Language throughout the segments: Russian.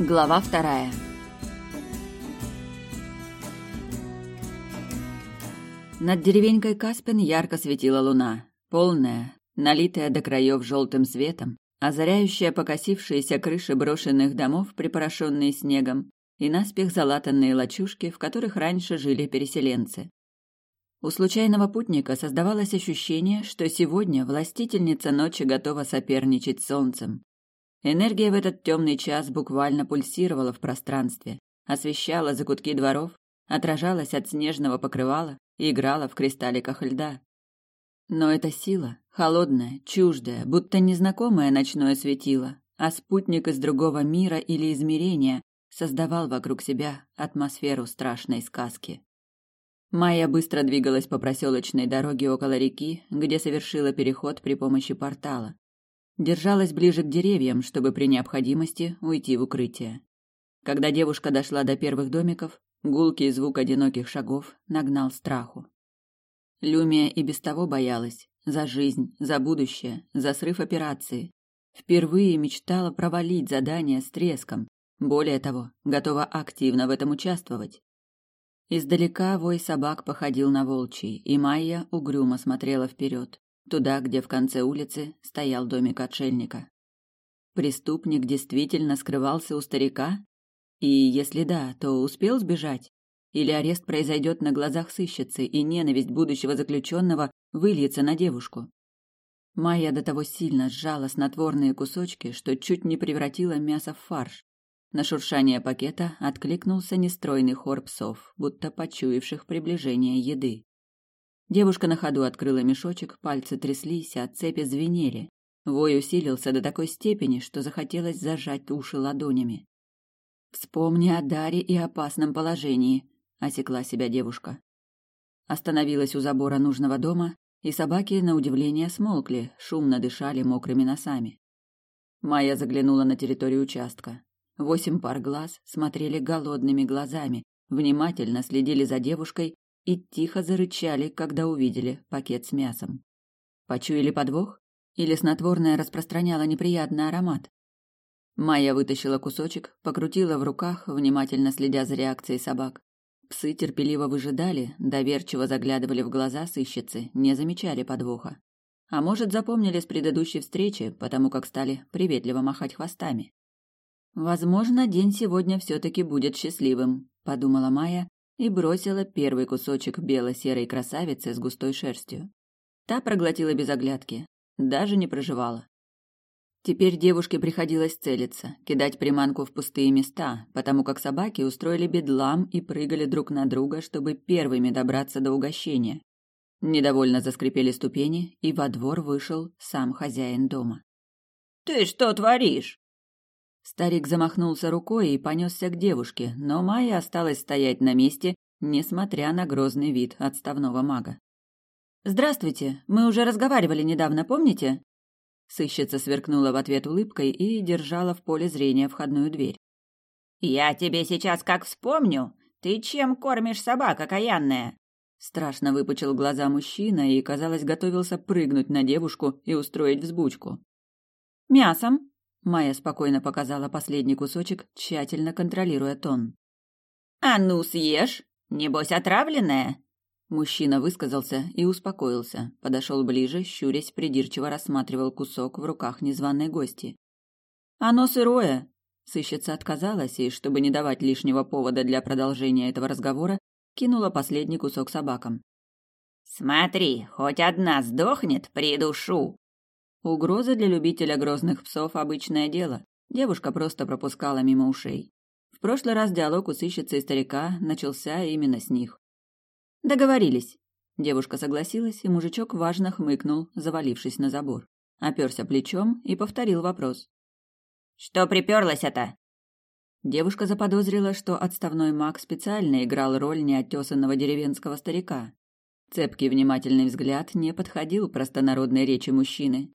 Глава вторая. Над деревенькой Каспин ярко светила луна, полная, налитая до краев желтым светом, озаряющая покосившиеся крыши брошенных домов, припорошенные снегом, и наспех залатанные лачушки, в которых раньше жили переселенцы. У случайного путника создавалось ощущение, что сегодня властительница ночи готова соперничать с солнцем, Энергия в этот темный час буквально пульсировала в пространстве, освещала закутки дворов, отражалась от снежного покрывала и играла в кристалликах льда. Но эта сила, холодная, чуждая, будто незнакомое ночное светило, а спутник из другого мира или измерения, создавал вокруг себя атмосферу страшной сказки. Майя быстро двигалась по проселочной дороге около реки, где совершила переход при помощи портала. Держалась ближе к деревьям, чтобы при необходимости уйти в укрытие. Когда девушка дошла до первых домиков, гулкий звук одиноких шагов нагнал страху. Люмия и без того боялась за жизнь, за будущее, за срыв операции. Впервые мечтала провалить задание с треском. Более того, готова активно в этом участвовать. Издалека вой собак походил на волчий, и Майя угрюмо смотрела вперед туда, где в конце улицы стоял домик отшельника. Преступник действительно скрывался у старика? И если да, то успел сбежать? Или арест произойдет на глазах сыщицы, и ненависть будущего заключенного выльется на девушку? Майя до того сильно сжала снотворные кусочки, что чуть не превратила мясо в фарш. На шуршание пакета откликнулся нестройный хор псов, будто почуявших приближение еды. Девушка на ходу открыла мешочек, пальцы тряслись, а цепи звенели. Вой усилился до такой степени, что захотелось зажать уши ладонями. «Вспомни о Даре и опасном положении», — осекла себя девушка. Остановилась у забора нужного дома, и собаки, на удивление, смолкли, шумно дышали мокрыми носами. Майя заглянула на территорию участка. Восемь пар глаз смотрели голодными глазами, внимательно следили за девушкой и тихо зарычали, когда увидели пакет с мясом. Почуяли подвох? Или снотворное распространяло неприятный аромат? Майя вытащила кусочек, покрутила в руках, внимательно следя за реакцией собак. Псы терпеливо выжидали, доверчиво заглядывали в глаза сыщицы, не замечали подвоха. А может, запомнили с предыдущей встречи, потому как стали приветливо махать хвостами. «Возможно, день сегодня все-таки будет счастливым», — подумала Майя и бросила первый кусочек бело-серой красавицы с густой шерстью. Та проглотила без оглядки, даже не проживала. Теперь девушке приходилось целиться, кидать приманку в пустые места, потому как собаки устроили бедлам и прыгали друг на друга, чтобы первыми добраться до угощения. Недовольно заскрипели ступени, и во двор вышел сам хозяин дома. «Ты что творишь?» Старик замахнулся рукой и понесся к девушке, но Майя осталась стоять на месте, несмотря на грозный вид отставного мага. «Здравствуйте, мы уже разговаривали недавно, помните?» Сыщица сверкнула в ответ улыбкой и держала в поле зрения входную дверь. «Я тебе сейчас как вспомню! Ты чем кормишь собак, окаянная?» Страшно выпучил глаза мужчина и, казалось, готовился прыгнуть на девушку и устроить взбучку. «Мясом», Майя спокойно показала последний кусочек, тщательно контролируя тон. «А ну, съешь! Небось, отравленная!» Мужчина высказался и успокоился, подошел ближе, щурясь, придирчиво рассматривал кусок в руках незваной гости. «Оно сырое!» Сыщица отказалась и, чтобы не давать лишнего повода для продолжения этого разговора, кинула последний кусок собакам. «Смотри, хоть одна сдохнет, придушу!» Угроза для любителя грозных псов – обычное дело. Девушка просто пропускала мимо ушей. В прошлый раз диалог у сыщицы и старика начался именно с них. «Договорились». Девушка согласилась, и мужичок важно хмыкнул, завалившись на забор. Оперся плечом и повторил вопрос. «Что приперлось это?» Девушка заподозрила, что отставной маг специально играл роль неотесанного деревенского старика. Цепкий внимательный взгляд не подходил простонародной речи мужчины,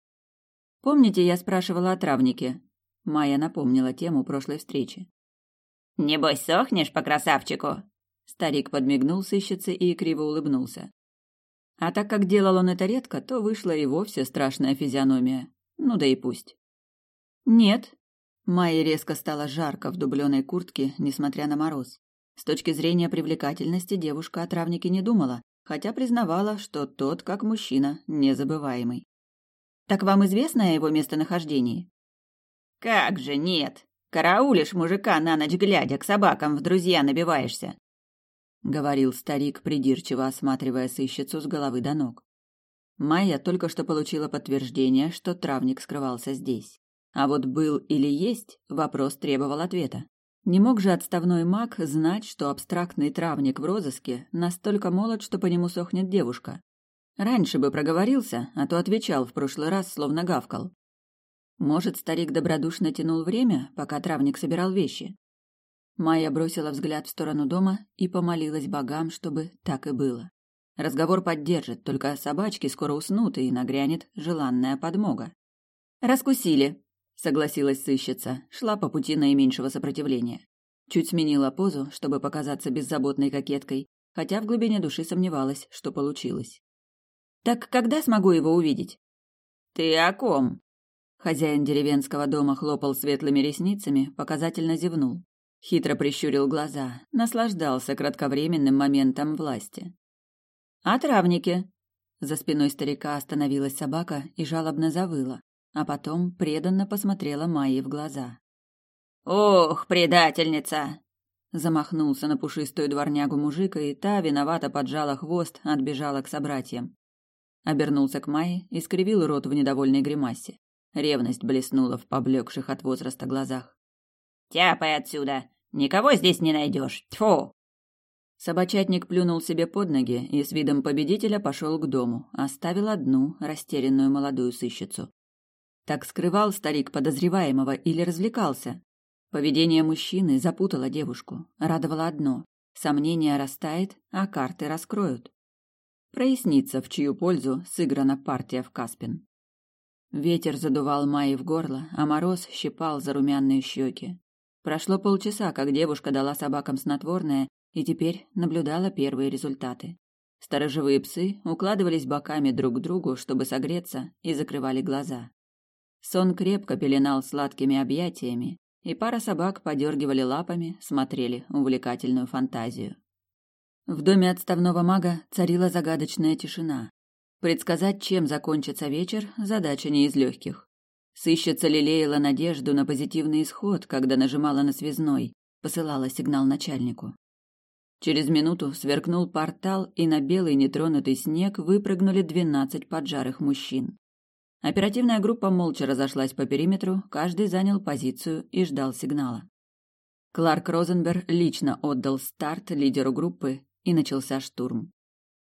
Помните, я спрашивала о травнике? Майя напомнила тему прошлой встречи. Небось, сохнешь по красавчику? Старик подмигнул сыщице и криво улыбнулся. А так как делал он это редко, то вышла и вовсе страшная физиономия. Ну да и пусть. Нет. Майе резко стало жарко в дубленой куртке, несмотря на мороз. С точки зрения привлекательности девушка о травнике не думала, хотя признавала, что тот, как мужчина, незабываемый. «Так вам известно о его местонахождении?» «Как же нет! Караулишь мужика на ночь глядя, к собакам в друзья набиваешься!» — говорил старик, придирчиво осматривая сыщицу с головы до ног. Майя только что получила подтверждение, что травник скрывался здесь. А вот был или есть, вопрос требовал ответа. Не мог же отставной маг знать, что абстрактный травник в розыске настолько молод, что по нему сохнет девушка. Раньше бы проговорился, а то отвечал в прошлый раз, словно гавкал. Может, старик добродушно тянул время, пока травник собирал вещи? Майя бросила взгляд в сторону дома и помолилась богам, чтобы так и было. Разговор поддержит, только собачки скоро уснут, и нагрянет желанная подмога. «Раскусили», согласилась сыщица, шла по пути наименьшего сопротивления. Чуть сменила позу, чтобы показаться беззаботной кокеткой, хотя в глубине души сомневалась, что получилось. Так когда смогу его увидеть? Ты о ком? Хозяин деревенского дома хлопал светлыми ресницами, показательно зевнул. Хитро прищурил глаза, наслаждался кратковременным моментом власти. «О травнике!» За спиной старика остановилась собака и жалобно завыла а потом преданно посмотрела Майе в глаза. «Ох, предательница!» Замахнулся на пушистую дворнягу мужика, и та, виновато поджала хвост, отбежала к собратьям. Обернулся к Майе и скривил рот в недовольной гримасе. Ревность блеснула в поблекших от возраста глазах. «Тяпай отсюда! Никого здесь не найдешь! Тьфу!» Собачатник плюнул себе под ноги и с видом победителя пошел к дому, оставил одну растерянную молодую сыщицу. Так скрывал старик подозреваемого или развлекался? Поведение мужчины запутало девушку. Радовало одно – сомнение растает, а карты раскроют. Прояснится, в чью пользу сыграна партия в Каспин. Ветер задувал Майи в горло, а мороз щипал за румяные щеки. Прошло полчаса, как девушка дала собакам снотворное и теперь наблюдала первые результаты. Сторожевые псы укладывались боками друг к другу, чтобы согреться, и закрывали глаза. Сон крепко пеленал сладкими объятиями, и пара собак подергивали лапами, смотрели увлекательную фантазию. В доме отставного мага царила загадочная тишина. Предсказать, чем закончится вечер, задача не из легких. Сыщица лелеяла надежду на позитивный исход, когда нажимала на связной, посылала сигнал начальнику. Через минуту сверкнул портал, и на белый нетронутый снег выпрыгнули двенадцать поджарых мужчин. Оперативная группа молча разошлась по периметру, каждый занял позицию и ждал сигнала. Кларк Розенберг лично отдал старт лидеру группы, и начался штурм.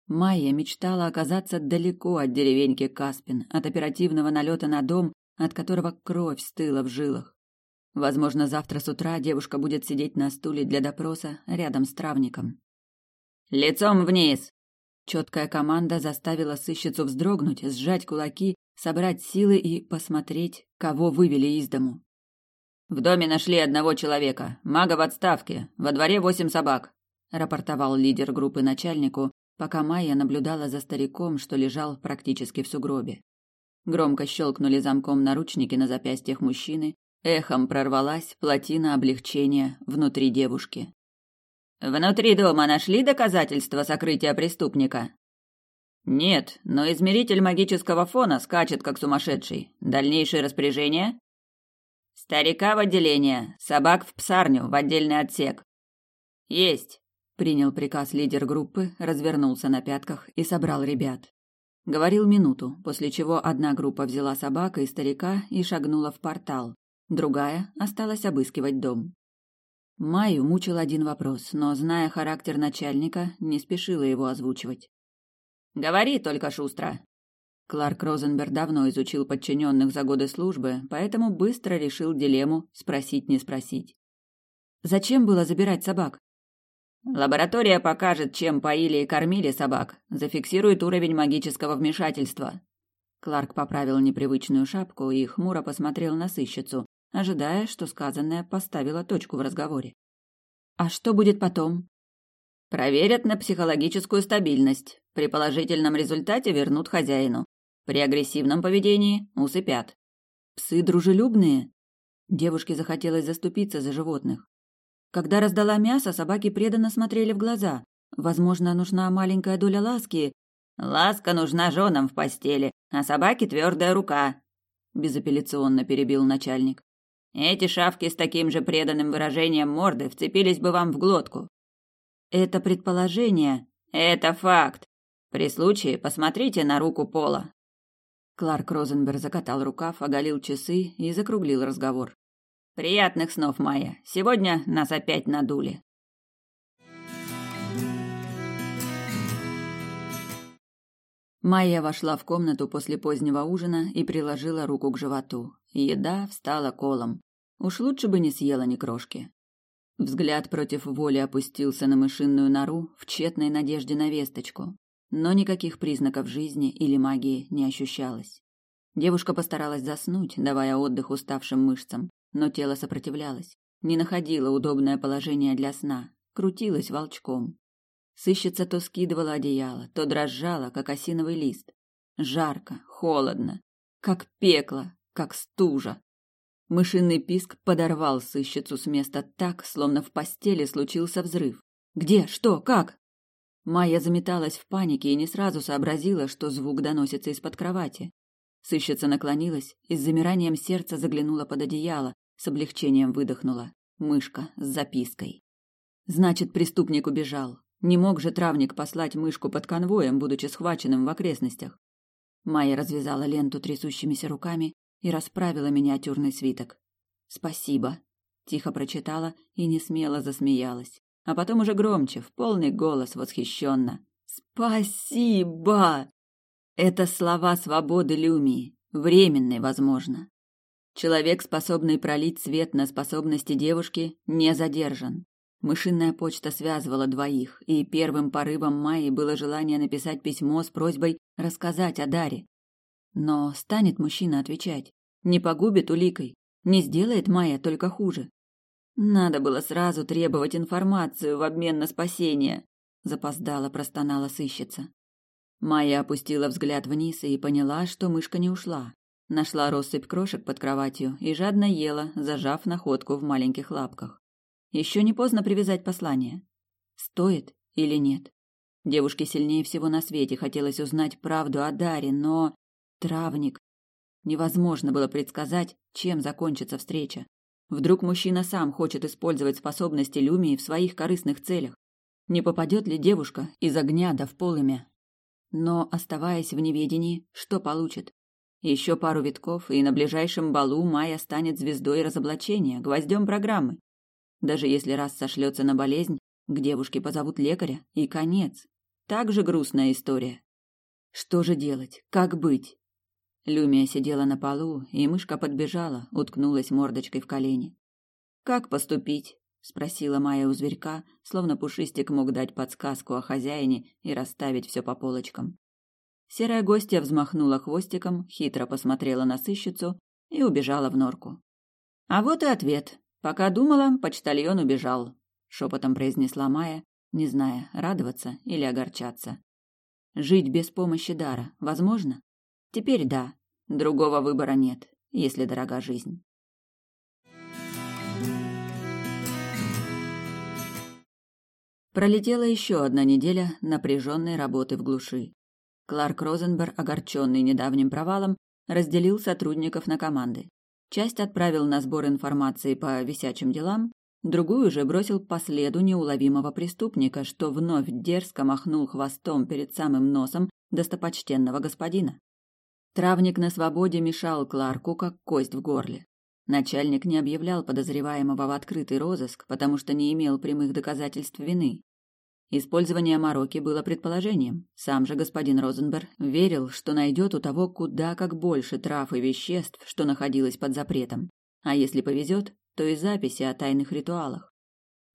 Майя мечтала оказаться далеко от деревеньки Каспин, от оперативного налета на дом, от которого кровь стыла в жилах. Возможно, завтра с утра девушка будет сидеть на стуле для допроса рядом с травником. «Лицом вниз!» Четкая команда заставила сыщицу вздрогнуть, сжать кулаки собрать силы и посмотреть, кого вывели из дому. В доме нашли одного человека, мага в отставке, во дворе восемь собак, рапортовал лидер группы начальнику, пока Майя наблюдала за стариком, что лежал практически в сугробе. Громко щелкнули замком наручники на запястьях мужчины, эхом прорвалась плотина облегчения внутри девушки. Внутри дома нашли доказательства сокрытия преступника? Нет, но измеритель магического фона скачет как сумасшедший. Дальнейшие распоряжения? Старика в отделение, собак в псарню, в отдельный отсек. Есть, принял приказ лидер группы, развернулся на пятках и собрал ребят. Говорил минуту, после чего одна группа взяла собака и старика и шагнула в портал, другая осталась обыскивать дом. Майю мучил один вопрос, но, зная характер начальника, не спешила его озвучивать. Говори только шустро. Кларк Розенберг давно изучил подчиненных за годы службы, поэтому быстро решил дилемму спросить не спросить. Зачем было забирать собак? Лаборатория покажет, чем поили и кормили собак, зафиксирует уровень магического вмешательства. Кларк поправил непривычную шапку и хмуро посмотрел на сыщицу, ожидая, что сказанное поставило точку в разговоре. А что будет потом? Проверят на психологическую стабильность. При положительном результате вернут хозяину. При агрессивном поведении усыпят. Псы дружелюбные? Девушке захотелось заступиться за животных. Когда раздала мясо, собаки преданно смотрели в глаза. Возможно, нужна маленькая доля ласки. «Ласка нужна женам в постели, а собаке твердая рука», — безапелляционно перебил начальник. «Эти шавки с таким же преданным выражением морды вцепились бы вам в глотку». «Это предположение». «Это факт. При случае посмотрите на руку Пола». Кларк Розенберг закатал рукав, оголил часы и закруглил разговор. Приятных снов, Майя. Сегодня нас опять надули. Майя вошла в комнату после позднего ужина и приложила руку к животу. Еда встала колом. Уж лучше бы не съела ни крошки. Взгляд против воли опустился на мышиную нору в тщетной надежде на весточку, но никаких признаков жизни или магии не ощущалось. Девушка постаралась заснуть, давая отдых уставшим мышцам, но тело сопротивлялось, не находило удобное положение для сна, крутилось волчком. Сыщица то скидывала одеяло, то дрожала, как осиновый лист. Жарко, холодно, как пекло, как стужа. Мышиный писк подорвал сыщицу с места так, словно в постели случился взрыв. Где? Что? Как? Майя заметалась в панике и не сразу сообразила, что звук доносится из-под кровати. Сыщица наклонилась и с замиранием сердца заглянула под одеяло, с облегчением выдохнула. Мышка с запиской. Значит, преступник убежал. Не мог же травник послать мышку под конвоем, будучи схваченным в окрестностях. Майя развязала ленту трясущимися руками и расправила миниатюрный свиток. «Спасибо», — тихо прочитала и не смело засмеялась. А потом уже громче, в полный голос, восхищенно. «Спасибо!» Это слова свободы Люмии, временной, возможно. Человек, способный пролить свет на способности девушки, не задержан. Мышиная почта связывала двоих, и первым порывом Майи было желание написать письмо с просьбой рассказать о Даре. Но станет мужчина отвечать? Не погубит уликой? Не сделает Майя только хуже? Надо было сразу требовать информацию в обмен на спасение, запоздала простонала сыщица. Майя опустила взгляд вниз и поняла, что мышка не ушла. Нашла россыпь крошек под кроватью и жадно ела, зажав находку в маленьких лапках. Еще не поздно привязать послание. Стоит или нет? Девушке сильнее всего на свете хотелось узнать правду о Даре, но... Травник. Невозможно было предсказать, чем закончится встреча. Вдруг мужчина сам хочет использовать способности Люмии в своих корыстных целях. Не попадет ли девушка из огня да в полымя? Но, оставаясь в неведении, что получит? Еще пару витков, и на ближайшем балу Майя станет звездой разоблачения, гвоздем программы. Даже если раз сошлется на болезнь, к девушке позовут лекаря, и конец. Так же грустная история. Что же делать? Как быть? Люмия сидела на полу, и мышка подбежала, уткнулась мордочкой в колени. «Как поступить?» — спросила Майя у зверька, словно пушистик мог дать подсказку о хозяине и расставить все по полочкам. Серая гостья взмахнула хвостиком, хитро посмотрела на сыщицу и убежала в норку. А вот и ответ. Пока думала, почтальон убежал, шепотом произнесла Майя, не зная, радоваться или огорчаться. Жить без помощи дара возможно? Теперь да. Другого выбора нет, если дорога жизнь. Пролетела еще одна неделя напряженной работы в глуши. Кларк Розенберг, огорченный недавним провалом, разделил сотрудников на команды. Часть отправил на сбор информации по висячим делам, другую же бросил по следу неуловимого преступника, что вновь дерзко махнул хвостом перед самым носом достопочтенного господина. Травник на свободе мешал Кларку, как кость в горле. Начальник не объявлял подозреваемого в открытый розыск, потому что не имел прямых доказательств вины. Использование мороки было предположением. Сам же господин Розенберг верил, что найдет у того куда как больше трав и веществ, что находилось под запретом. А если повезет, то и записи о тайных ритуалах.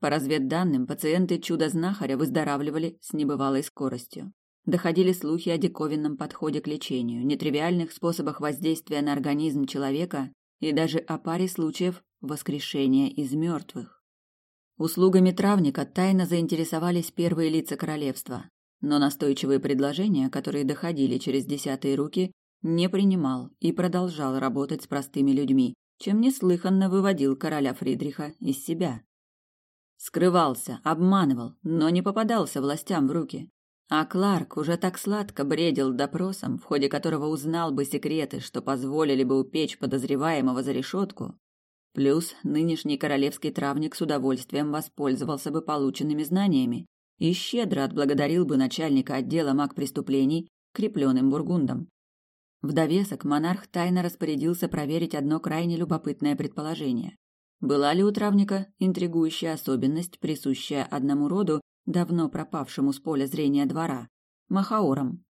По разведданным, пациенты чудо-знахаря выздоравливали с небывалой скоростью. Доходили слухи о диковинном подходе к лечению, нетривиальных способах воздействия на организм человека и даже о паре случаев воскрешения из мертвых. Услугами травника тайно заинтересовались первые лица королевства, но настойчивые предложения, которые доходили через десятые руки, не принимал и продолжал работать с простыми людьми, чем неслыханно выводил короля Фридриха из себя. Скрывался, обманывал, но не попадался властям в руки. А Кларк уже так сладко бредил допросом, в ходе которого узнал бы секреты, что позволили бы упечь подозреваемого за решетку. Плюс нынешний королевский травник с удовольствием воспользовался бы полученными знаниями и щедро отблагодарил бы начальника отдела маг преступлений крепленным бургундом. В довесок монарх тайно распорядился проверить одно крайне любопытное предположение. Была ли у травника интригующая особенность, присущая одному роду, давно пропавшему с поля зрения двора – махаорам?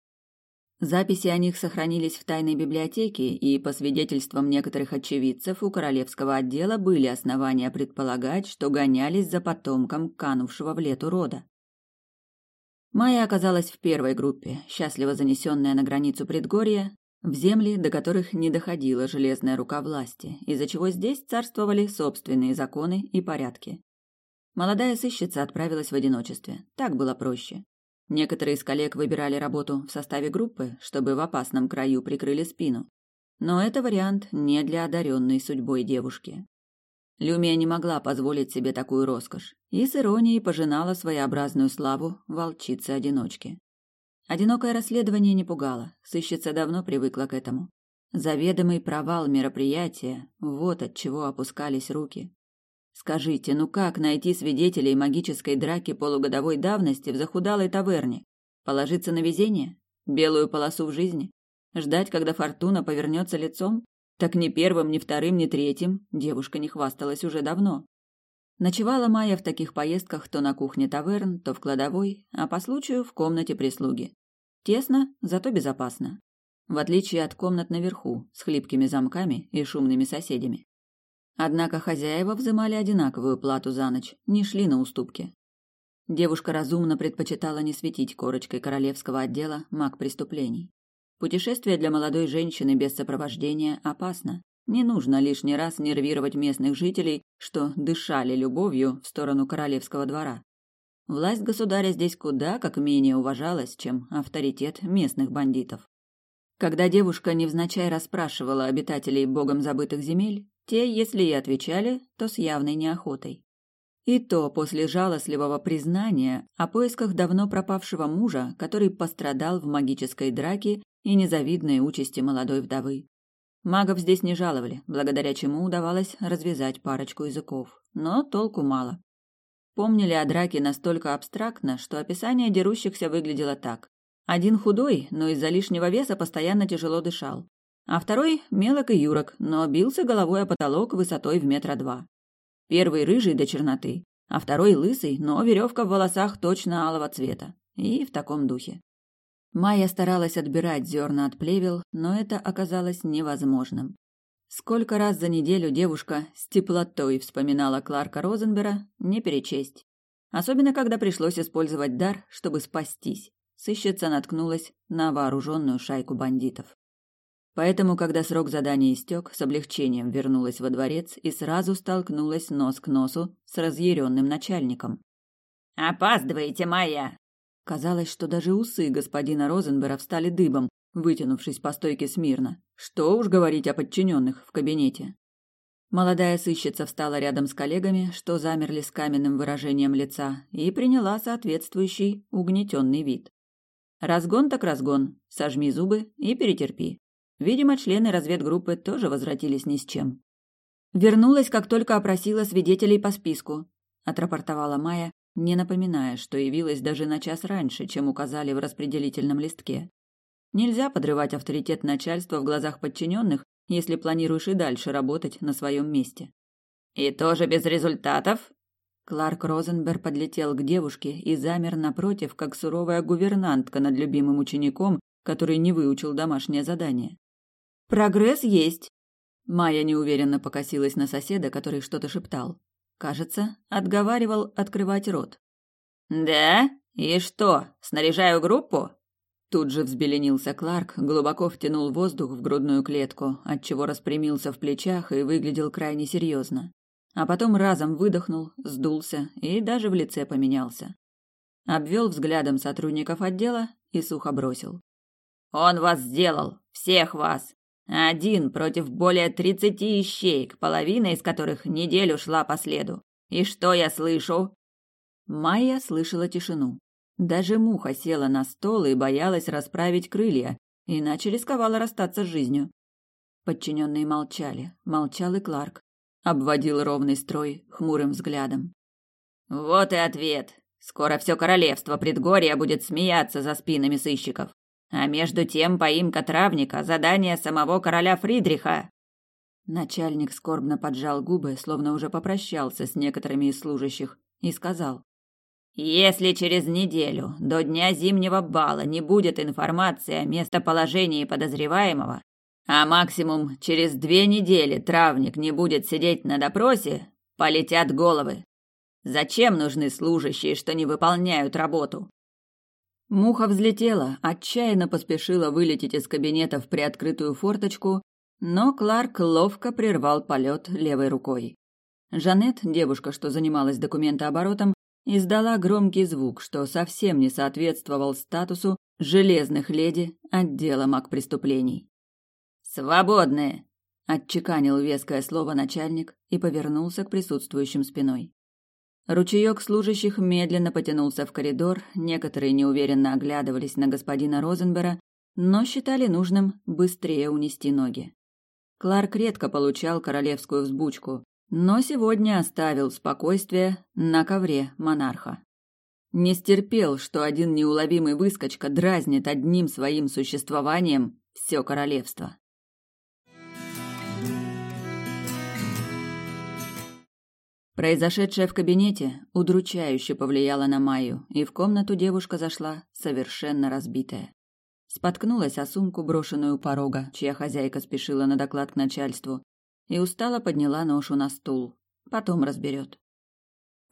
Записи о них сохранились в тайной библиотеке, и, по свидетельствам некоторых очевидцев, у королевского отдела были основания предполагать, что гонялись за потомком канувшего в лету рода. Майя оказалась в первой группе, счастливо занесенная на границу предгорья, в земли, до которых не доходила железная рука власти, из-за чего здесь царствовали собственные законы и порядки. Молодая сыщица отправилась в одиночестве. Так было проще. Некоторые из коллег выбирали работу в составе группы, чтобы в опасном краю прикрыли спину. Но это вариант не для одаренной судьбой девушки. Люмия не могла позволить себе такую роскошь и с иронией пожинала своеобразную славу волчицы-одиночки. Одинокое расследование не пугало, сыщица давно привыкла к этому. Заведомый провал мероприятия – вот от чего опускались руки. Скажите, ну как найти свидетелей магической драки полугодовой давности в захудалой таверне? Положиться на везение? Белую полосу в жизни? Ждать, когда фортуна повернется лицом? Так ни первым, ни вторым, ни третьим девушка не хвасталась уже давно. Ночевала Майя в таких поездках то на кухне таверн, то в кладовой, а по случаю в комнате прислуги. Тесно, зато безопасно. В отличие от комнат наверху, с хлипкими замками и шумными соседями. Однако хозяева взимали одинаковую плату за ночь, не шли на уступки. Девушка разумно предпочитала не светить корочкой королевского отдела маг преступлений. Путешествие для молодой женщины без сопровождения опасно. Не нужно лишний раз нервировать местных жителей, что дышали любовью в сторону королевского двора. Власть государя здесь куда как менее уважалась, чем авторитет местных бандитов. Когда девушка невзначай расспрашивала обитателей богом забытых земель, те, если и отвечали, то с явной неохотой. И то после жалостливого признания о поисках давно пропавшего мужа, который пострадал в магической драке и незавидной участи молодой вдовы. Магов здесь не жаловали, благодаря чему удавалось развязать парочку языков, но толку мало. Помнили о драке настолько абстрактно, что описание дерущихся выглядело так. Один худой, но из-за лишнего веса постоянно тяжело дышал. А второй мелок и юрок, но бился головой о потолок высотой в метра два. Первый рыжий до черноты, а второй лысый, но веревка в волосах точно алого цвета. И в таком духе. Майя старалась отбирать зерна от плевел, но это оказалось невозможным. Сколько раз за неделю девушка с теплотой вспоминала Кларка Розенбера, не перечесть. Особенно, когда пришлось использовать дар, чтобы спастись. Сыщица наткнулась на вооруженную шайку бандитов. Поэтому, когда срок задания истек, с облегчением вернулась во дворец и сразу столкнулась нос к носу с разъяренным начальником. «Опаздываете, моя!» Казалось, что даже усы господина Розенбера встали дыбом, вытянувшись по стойке смирно. Что уж говорить о подчиненных в кабинете. Молодая сыщица встала рядом с коллегами, что замерли с каменным выражением лица, и приняла соответствующий угнетенный вид. Разгон так разгон, сожми зубы и перетерпи. Видимо, члены разведгруппы тоже возвратились ни с чем. Вернулась, как только опросила свидетелей по списку, отрапортовала Майя, не напоминая, что явилась даже на час раньше, чем указали в распределительном листке. Нельзя подрывать авторитет начальства в глазах подчиненных, если планируешь и дальше работать на своем месте. И тоже без результатов? Кларк Розенберг подлетел к девушке и замер напротив, как суровая гувернантка над любимым учеником, который не выучил домашнее задание. Прогресс есть. Майя неуверенно покосилась на соседа, который что-то шептал. Кажется, отговаривал открывать рот. Да? И что, снаряжаю группу? Тут же взбеленился Кларк, глубоко втянул воздух в грудную клетку, отчего распрямился в плечах и выглядел крайне серьезно. А потом разом выдохнул, сдулся и даже в лице поменялся. Обвел взглядом сотрудников отдела и сухо бросил. «Он вас сделал! Всех вас! Один против более тридцати ищеек, половина из которых неделю шла по следу. И что я слышу? Майя слышала тишину. Даже муха села на стол и боялась расправить крылья, иначе рисковала расстаться с жизнью. Подчиненные молчали. Молчал и Кларк. Обводил ровный строй хмурым взглядом. «Вот и ответ. Скоро все королевство предгорья будет смеяться за спинами сыщиков. А между тем поимка травника – задание самого короля Фридриха». Начальник скорбно поджал губы, словно уже попрощался с некоторыми из служащих, и сказал. Если через неделю до дня зимнего бала не будет информации о местоположении подозреваемого, а максимум через две недели травник не будет сидеть на допросе, полетят головы. Зачем нужны служащие, что не выполняют работу? Муха взлетела, отчаянно поспешила вылететь из кабинета в приоткрытую форточку, но Кларк ловко прервал полет левой рукой. Жанет, девушка, что занималась документооборотом, издала громкий звук, что совсем не соответствовал статусу железных леди отдела маг преступлений. «Свободные!» – отчеканил веское слово начальник и повернулся к присутствующим спиной. Ручеек служащих медленно потянулся в коридор, некоторые неуверенно оглядывались на господина Розенбера, но считали нужным быстрее унести ноги. Кларк редко получал королевскую взбучку, но сегодня оставил спокойствие на ковре монарха. Не стерпел, что один неуловимый выскочка дразнит одним своим существованием все королевство. Произошедшее в кабинете удручающе повлияло на Майю, и в комнату девушка зашла совершенно разбитая. Споткнулась о сумку, брошенную у порога, чья хозяйка спешила на доклад к начальству, и устало подняла ношу на стул. Потом разберет.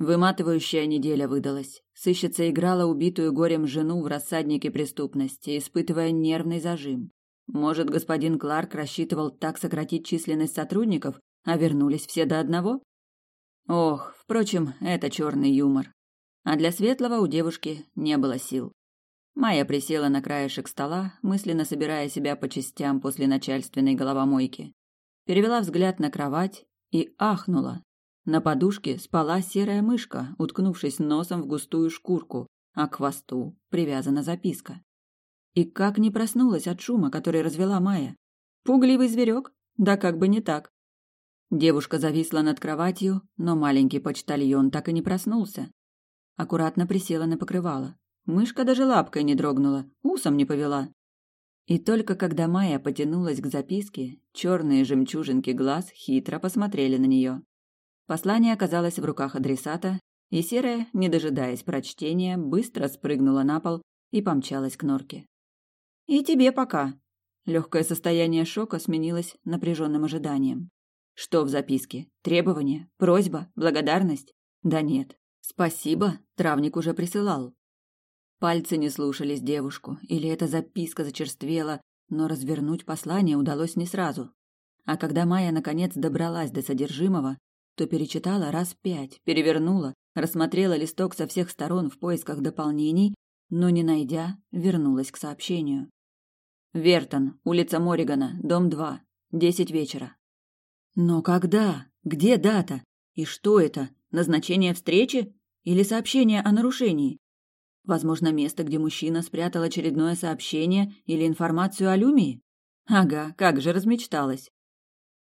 Выматывающая неделя выдалась. Сыщица играла убитую горем жену в рассаднике преступности, испытывая нервный зажим. Может, господин Кларк рассчитывал так сократить численность сотрудников, а вернулись все до одного? Ох, впрочем, это черный юмор. А для светлого у девушки не было сил. Майя присела на краешек стола, мысленно собирая себя по частям после начальственной головомойки перевела взгляд на кровать и ахнула. На подушке спала серая мышка, уткнувшись носом в густую шкурку, а к хвосту привязана записка. И как не проснулась от шума, который развела Майя? Пугливый зверек? Да как бы не так. Девушка зависла над кроватью, но маленький почтальон так и не проснулся. Аккуратно присела на покрывало. Мышка даже лапкой не дрогнула, усом не повела. И только когда Майя потянулась к записке, черные жемчужинки глаз хитро посмотрели на нее. Послание оказалось в руках адресата, и серая, не дожидаясь прочтения, быстро спрыгнула на пол и помчалась к норке. «И тебе пока!» Легкое состояние шока сменилось напряженным ожиданием. Что в записке? Требование? Просьба? Благодарность? Да нет. Спасибо, травник уже присылал. Пальцы не слушались девушку, или эта записка зачерствела, но развернуть послание удалось не сразу. А когда Майя наконец добралась до содержимого, то перечитала раз пять, перевернула, рассмотрела листок со всех сторон в поисках дополнений, но не найдя, вернулась к сообщению. Вертон, улица Моригана, дом 2, десять вечера. Но когда? Где дата? И что это? Назначение встречи или сообщение о нарушении? Возможно, место, где мужчина спрятал очередное сообщение или информацию о Люмии? Ага, как же размечталась.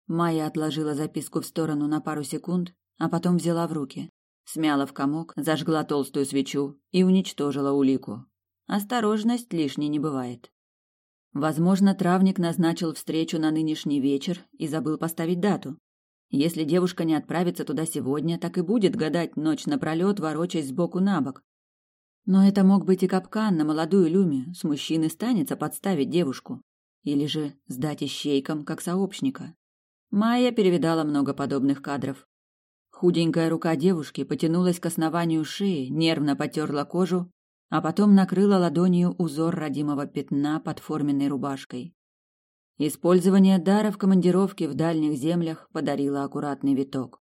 Майя отложила записку в сторону на пару секунд, а потом взяла в руки. Смяла в комок, зажгла толстую свечу и уничтожила улику. Осторожность лишней не бывает. Возможно, травник назначил встречу на нынешний вечер и забыл поставить дату. Если девушка не отправится туда сегодня, так и будет гадать ночь напролет, ворочаясь сбоку на бок, но это мог быть и капкан на молодую Люми, с мужчины станется подставить девушку. Или же сдать ищейкам, как сообщника. Майя перевидала много подобных кадров. Худенькая рука девушки потянулась к основанию шеи, нервно потерла кожу, а потом накрыла ладонью узор родимого пятна под форменной рубашкой. Использование дара в командировке в дальних землях подарило аккуратный виток.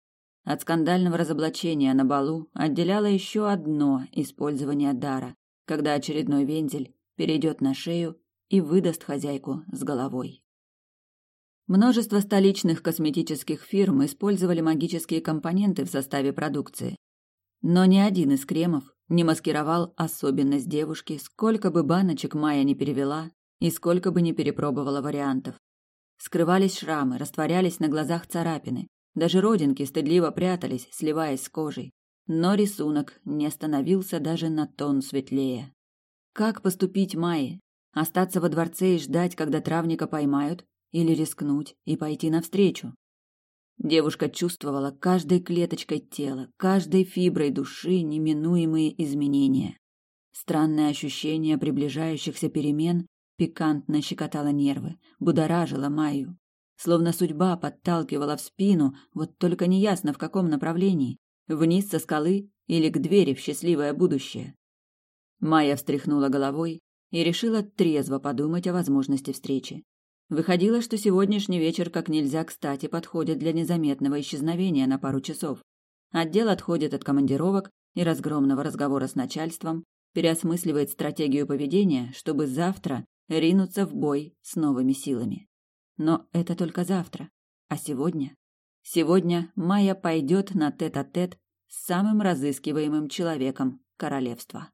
От скандального разоблачения на балу отделяло еще одно использование дара, когда очередной вензель перейдет на шею и выдаст хозяйку с головой. Множество столичных косметических фирм использовали магические компоненты в составе продукции. Но ни один из кремов не маскировал особенность девушки, сколько бы баночек Майя не перевела и сколько бы не перепробовала вариантов. Скрывались шрамы, растворялись на глазах царапины, даже родинки стыдливо прятались, сливаясь с кожей. Но рисунок не становился даже на тон светлее. Как поступить Майе? Остаться во дворце и ждать, когда травника поймают? Или рискнуть и пойти навстречу? Девушка чувствовала каждой клеточкой тела, каждой фиброй души неминуемые изменения. Странное ощущение приближающихся перемен пикантно щекотало нервы, будоражило Майю. Словно судьба подталкивала в спину, вот только неясно в каком направлении. Вниз со скалы или к двери в счастливое будущее. Майя встряхнула головой и решила трезво подумать о возможности встречи. Выходило, что сегодняшний вечер как нельзя кстати подходит для незаметного исчезновения на пару часов. Отдел отходит от командировок и разгромного разговора с начальством, переосмысливает стратегию поведения, чтобы завтра ринуться в бой с новыми силами. Но это только завтра. А сегодня? Сегодня Майя пойдет на тет-а-тет -тет с самым разыскиваемым человеком королевства.